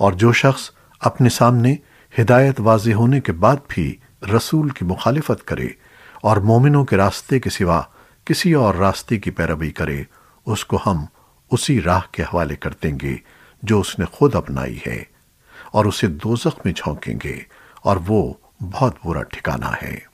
اور جو شخص اپنے سامنے ہدایت واضح ہونے کے بعد بھی رسول کی مخالفت کرے اور مومنوں کے راستے کے سوا کسی اور راستے کی پیروی کرے، اس کو ہم اسی راہ کے حوالے کر دیں گے جو اس نے خود اپنائی ہے اور اسے دوزخ میں جھونکیں گے اور وہ بہت برا ٹھکانہ ہے۔